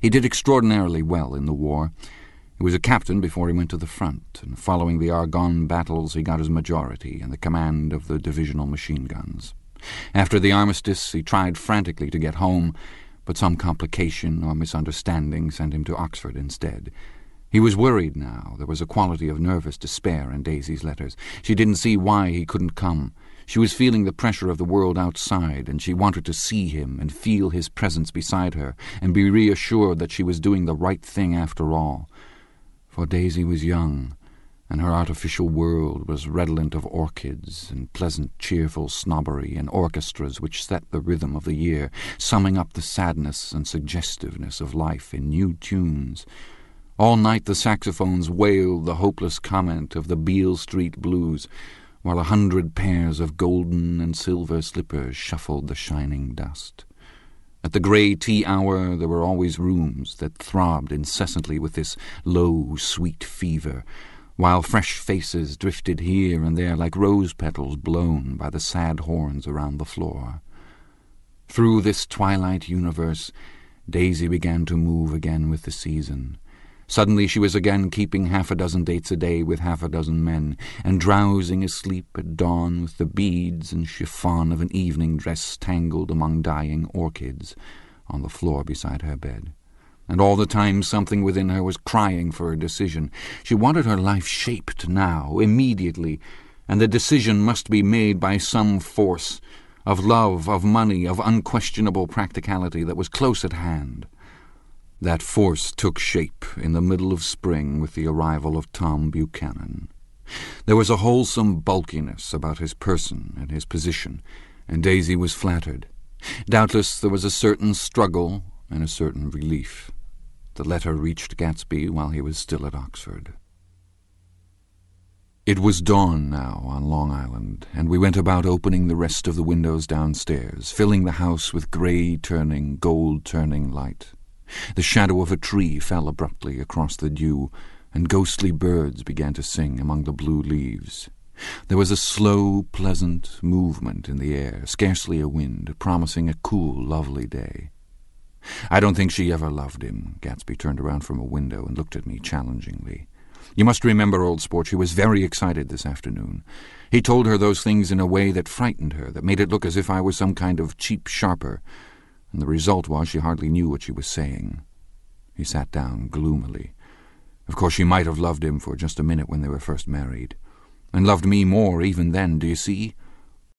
He did extraordinarily well in the war. He was a captain before he went to the front, and following the Argonne battles he got his majority and the command of the divisional machine guns. After the armistice he tried frantically to get home, but some complication or misunderstanding sent him to Oxford instead. He was worried now. There was a quality of nervous despair in Daisy's letters. She didn't see why he couldn't come. She was feeling the pressure of the world outside, and she wanted to see him and feel his presence beside her and be reassured that she was doing the right thing after all. For Daisy was young, and her artificial world was redolent of orchids and pleasant, cheerful snobbery and orchestras which set the rhythm of the year, summing up the sadness and suggestiveness of life in new tunes. All night the saxophones wailed the hopeless comment of the Beale Street blues, while a hundred pairs of golden and silver slippers shuffled the shining dust. At the grey tea hour there were always rooms that throbbed incessantly with this low, sweet fever, while fresh faces drifted here and there like rose petals blown by the sad horns around the floor. Through this twilight universe Daisy began to move again with the season, Suddenly she was again keeping half a dozen dates a day with half a dozen men, and drowsing asleep at dawn with the beads and chiffon of an evening dress tangled among dying orchids on the floor beside her bed. And all the time something within her was crying for a decision. She wanted her life shaped now, immediately, and the decision must be made by some force of love, of money, of unquestionable practicality that was close at hand. That force took shape in the middle of spring with the arrival of Tom Buchanan. There was a wholesome bulkiness about his person and his position, and Daisy was flattered. Doubtless there was a certain struggle and a certain relief. The letter reached Gatsby while he was still at Oxford. It was dawn now on Long Island, and we went about opening the rest of the windows downstairs, filling the house with grey-turning, gold-turning light. The shadow of a tree fell abruptly across the dew, and ghostly birds began to sing among the blue leaves. There was a slow, pleasant movement in the air, scarcely a wind, promising a cool, lovely day. I don't think she ever loved him. Gatsby turned around from a window and looked at me challengingly. You must remember, old sport, she was very excited this afternoon. He told her those things in a way that frightened her, that made it look as if I was some kind of cheap sharper, and the result was she hardly knew what she was saying. He sat down gloomily. Of course, she might have loved him for just a minute when they were first married, and loved me more even then, do you see?